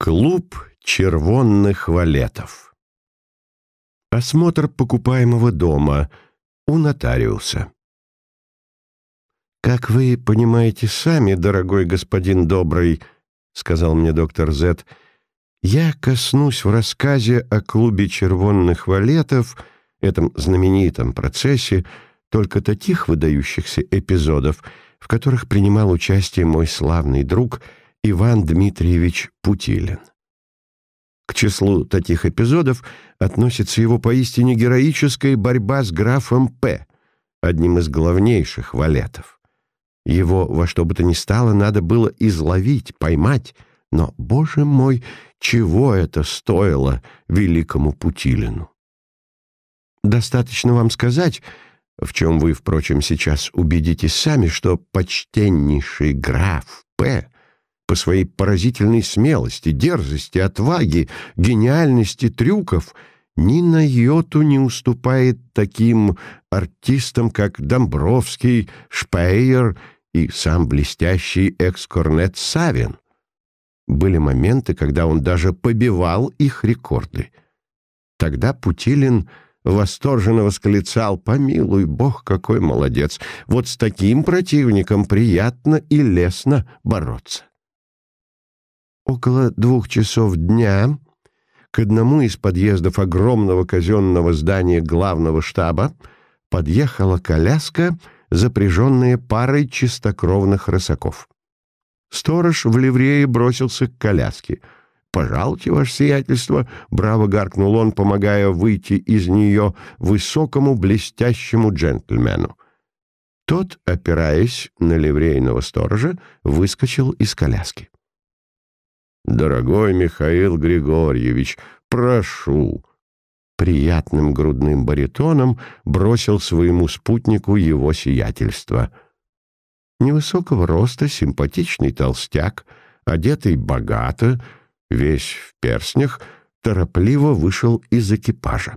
Клуб червонных валетов. Осмотр покупаемого дома у нотариуса. «Как вы понимаете сами, дорогой господин Добрый», — сказал мне доктор Зет, — «я коснусь в рассказе о клубе червонных валетов, этом знаменитом процессе, только таких выдающихся эпизодов, в которых принимал участие мой славный друг — Иван Дмитриевич Путилин. К числу таких эпизодов относится его поистине героическая борьба с графом П., одним из главнейших валетов. Его во что бы то ни стало надо было изловить, поймать, но, боже мой, чего это стоило великому Путилину? Достаточно вам сказать, в чем вы, впрочем, сейчас убедитесь сами, что почтеннейший граф П по своей поразительной смелости, дерзости, отваге, гениальности трюков ни на йоту не уступает таким артистам, как Домбровский, Шпейер и сам блестящий экс-корнет Савин. Были моменты, когда он даже побивал их рекорды. Тогда Путилин восторженно восклицал «Помилуй, Бог, какой молодец! Вот с таким противником приятно и лестно бороться». Около двух часов дня к одному из подъездов огромного казенного здания главного штаба подъехала коляска, запряженная парой чистокровных рысаков. Сторож в ливрее бросился к коляске. «Пожалуйте, ваше сиятельство!» — браво гаркнул он, помогая выйти из нее высокому блестящему джентльмену. Тот, опираясь на ливрейного сторожа, выскочил из коляски. «Дорогой Михаил Григорьевич, прошу!» Приятным грудным баритоном бросил своему спутнику его сиятельство. Невысокого роста, симпатичный толстяк, одетый богато, весь в перстнях, торопливо вышел из экипажа.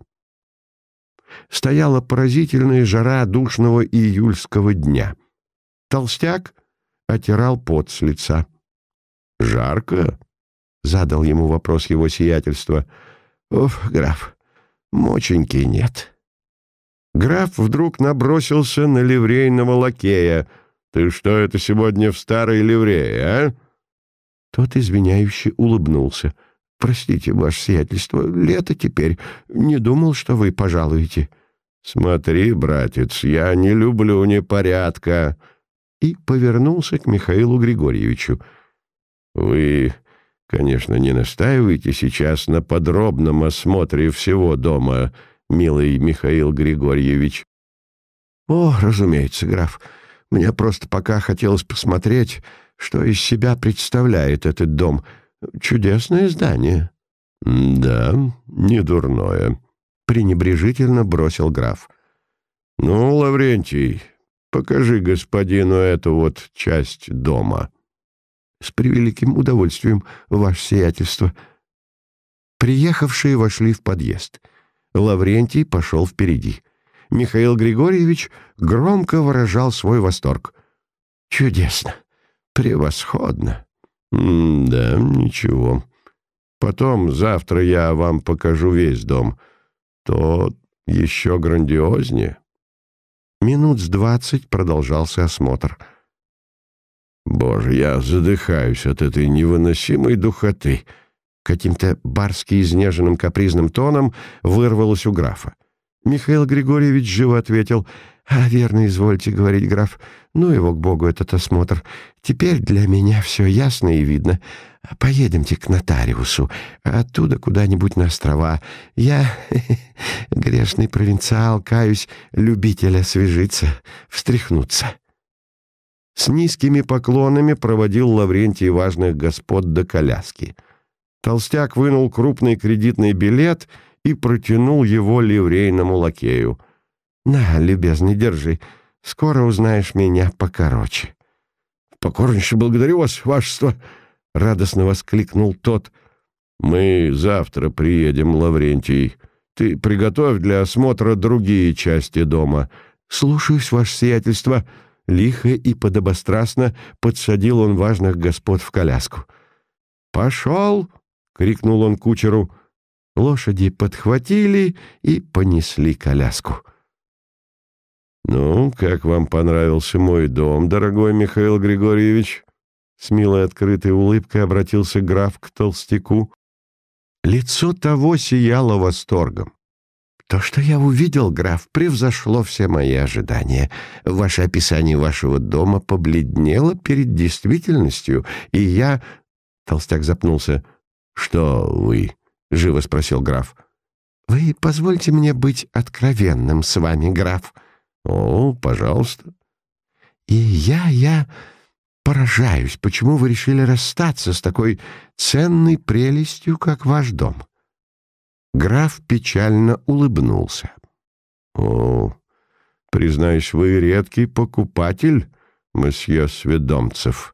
Стояла поразительная жара душного июльского дня. Толстяк отирал пот с лица. «Жарко?» — задал ему вопрос его сиятельства. «Уф, граф, моченьки нет». Граф вдруг набросился на ливрейного лакея. «Ты что это сегодня в старой ливрее, а?» Тот извиняюще улыбнулся. «Простите, ваше сиятельство, лето теперь. Не думал, что вы пожалуете». «Смотри, братец, я не люблю непорядка». И повернулся к Михаилу Григорьевичу. «Вы Конечно, не настаивайте сейчас на подробном осмотре всего дома, милый Михаил Григорьевич. О, разумеется, граф. Мне просто пока хотелось посмотреть, что из себя представляет этот дом. Чудесное здание. Да, не дурное, пренебрежительно бросил граф. Ну, Лаврентий, покажи господину эту вот часть дома. «С превеликим удовольствием, ваше сиятельство». Приехавшие вошли в подъезд. Лаврентий пошел впереди. Михаил Григорьевич громко выражал свой восторг. «Чудесно! Превосходно!» М «Да, ничего. Потом завтра я вам покажу весь дом. То еще грандиознее». Минут с двадцать продолжался осмотр — Боже, я задыхаюсь от этой невыносимой духоты. Каким-то барски изнеженным капризным тоном вырвалось у графа. Михаил Григорьевич живо ответил, «А, верно, извольте говорить, граф, ну его к богу этот осмотр. Теперь для меня все ясно и видно. Поедемте к нотариусу, оттуда куда-нибудь на острова. Я, грешный провинциал, каюсь, любитель освежиться, встряхнуться». С низкими поклонами проводил Лаврентий важных господ до коляски. Толстяк вынул крупный кредитный билет и протянул его ливрейному лакею. «На, любезный, держи. Скоро узнаешь меня покороче». «Покорнейше благодарю вас, вашество!» — радостно воскликнул тот. «Мы завтра приедем, Лаврентий. Ты приготовь для осмотра другие части дома». «Слушаюсь, ваше сиятельство», Лихо и подобострастно подсадил он важных господ в коляску. «Пошел!» — крикнул он кучеру. Лошади подхватили и понесли коляску. «Ну, как вам понравился мой дом, дорогой Михаил Григорьевич?» С милой открытой улыбкой обратился граф к толстяку. Лицо того сияло восторгом. «То, что я увидел, граф, превзошло все мои ожидания. Ваше описание вашего дома побледнело перед действительностью, и я...» Толстяк запнулся. «Что вы?» — живо спросил граф. «Вы позвольте мне быть откровенным с вами, граф». «О, пожалуйста». «И я, я поражаюсь, почему вы решили расстаться с такой ценной прелестью, как ваш дом». Граф печально улыбнулся. «О, признаюсь, вы редкий покупатель, месье Сведомцев.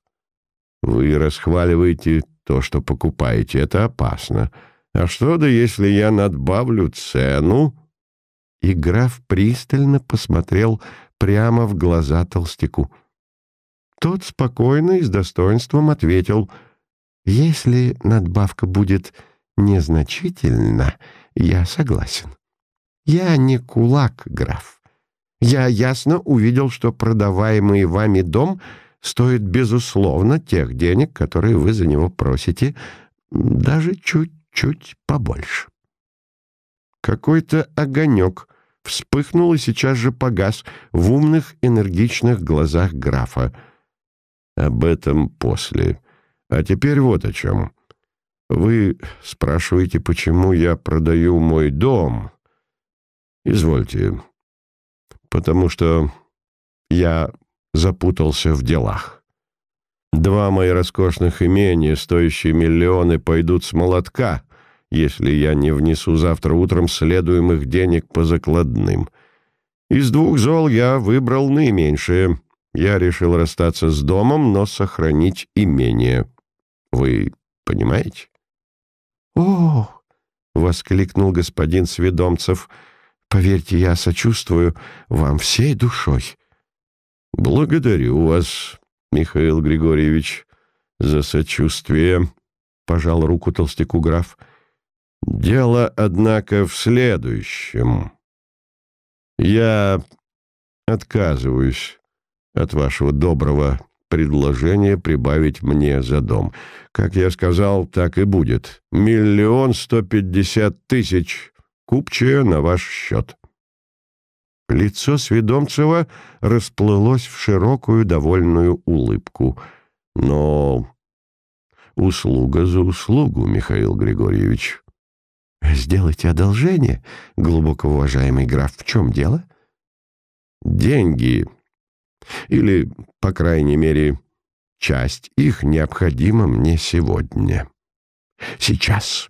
Вы расхваливаете то, что покупаете. Это опасно. А что да, если я надбавлю цену?» И граф пристально посмотрел прямо в глаза толстяку. Тот спокойно и с достоинством ответил, «Если надбавка будет незначительна, я согласен. Я не кулак, граф. Я ясно увидел, что продаваемый вами дом стоит, безусловно, тех денег, которые вы за него просите, даже чуть-чуть побольше». Какой-то огонек вспыхнул и сейчас же погас в умных, энергичных глазах графа. Об этом после. А теперь вот о чем. Вы спрашиваете, почему я продаю мой дом. Извольте. Потому что я запутался в делах. Два мои роскошных имения, стоящие миллионы, пойдут с молотка, если я не внесу завтра утром следуемых денег по закладным. Из двух зол я выбрал наименьшее. Я решил расстаться с домом, но сохранить имение. Вы понимаете? «О!» — воскликнул господин Сведомцев. «Поверьте, я сочувствую вам всей душой». «Благодарю вас, Михаил Григорьевич, за сочувствие», — пожал руку толстяку граф. Дело, однако, в следующем. Я отказываюсь от вашего доброго предложения прибавить мне за дом. Как я сказал, так и будет. Миллион сто пятьдесят тысяч купчая на ваш счет. Лицо Сведомцева расплылось в широкую довольную улыбку. Но услуга за услугу, Михаил Григорьевич. «Сделайте одолжение, глубоко уважаемый граф. В чем дело?» «Деньги. Или, по крайней мере, часть их необходима мне сегодня. Сейчас.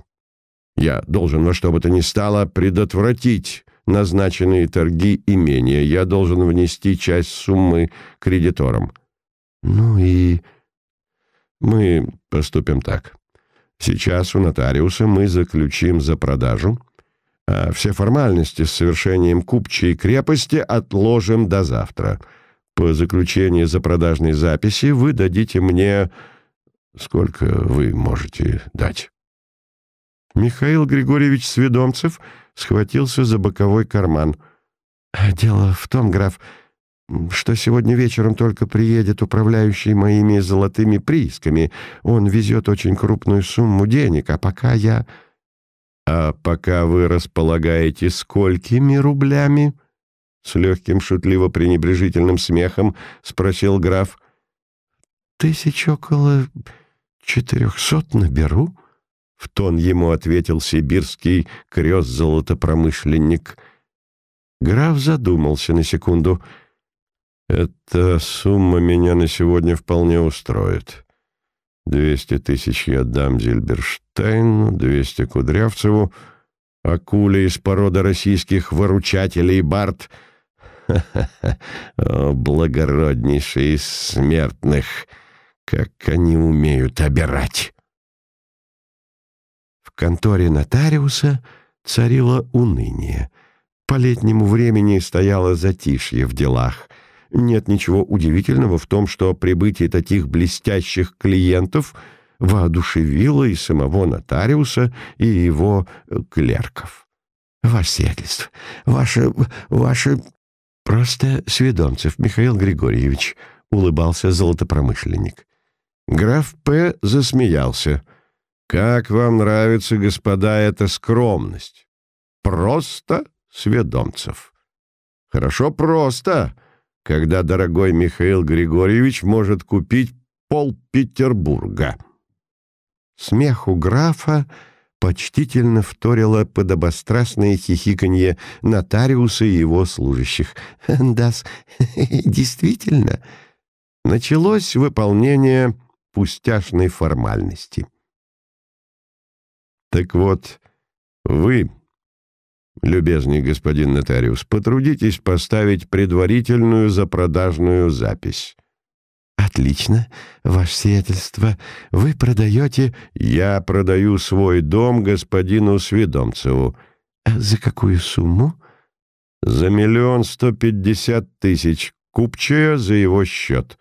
Я должен во что бы то ни стало предотвратить назначенные торги имения. Я должен внести часть суммы кредиторам». «Ну и...» «Мы поступим так. Сейчас у нотариуса мы заключим за продажу, а все формальности с совершением купчей крепости отложим до завтра. По заключении за продажной записи вы дадите мне... Сколько вы можете дать?» Михаил Григорьевич Сведомцев схватился за боковой карман. «Дело в том, граф, что сегодня вечером только приедет управляющий моими золотыми приисками. Он везет очень крупную сумму денег, а пока я... А пока вы располагаете сколькими рублями? С легким шутливо-пренебрежительным смехом спросил граф. Тысяч около четырехсот наберу, — в тон ему ответил сибирский крест-золотопромышленник. Граф задумался на секунду — эта сумма меня на сегодня вполне устроит. Двести тысяч я дам Зильберштейну, двести Кудрявцеву, акуле из породы российских выручателей Барт. О, благороднейшие из смертных, как они умеют обирать! В конторе нотариуса царило уныние. По летнему времени стояло затишье в делах. Нет ничего удивительного в том, что прибытие таких блестящих клиентов воодушевило и самого нотариуса, и его клерков. «Ваше сиятельство, ваше... ваше...» «Просто Сведомцев Михаил Григорьевич», — улыбался золотопромышленник. Граф П. засмеялся. «Как вам нравится, господа, эта скромность? Просто Сведомцев. Хорошо просто, когда дорогой Михаил Григорьевич может купить пол Петербурга». Смеху графа почтительно вторило подобострастное хихиканье нотариуса и его служащих. да действительно. Началось выполнение пустяшной формальности. «Так вот, вы, любезный господин нотариус, потрудитесь поставить предварительную запродажную запись». «Отлично, ваше сиятельство. Вы продаете...» «Я продаю свой дом господину Сведомцеву». А «За какую сумму?» «За миллион сто пятьдесят тысяч. Купчая за его счет».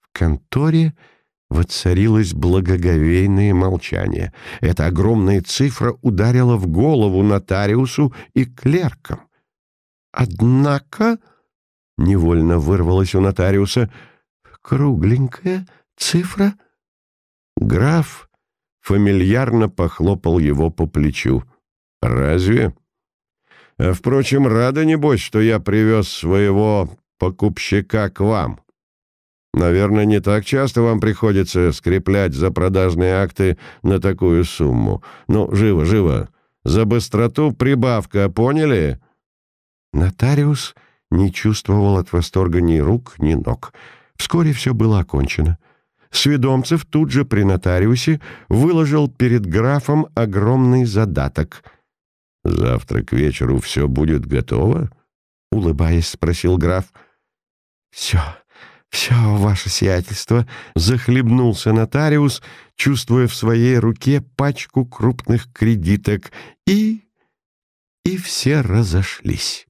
В конторе воцарилось благоговейное молчание. Эта огромная цифра ударила в голову нотариусу и клеркам. «Однако...» — невольно вырвалось у нотариуса — кругленькая цифра?» Граф фамильярно похлопал его по плечу. «Разве? А, впрочем, рада, небось, что я привез своего покупщика к вам. Наверное, не так часто вам приходится скреплять за продажные акты на такую сумму. Ну, живо, живо. За быстроту прибавка, поняли?» Нотариус не чувствовал от восторга ни рук, ни ног — Вскоре все было окончено. Сведомцев тут же при нотариусе выложил перед графом огромный задаток. «Завтра к вечеру все будет готово?» — улыбаясь, спросил граф. «Все, все, ваше сиятельство!» — захлебнулся нотариус, чувствуя в своей руке пачку крупных кредиток, и... и все разошлись.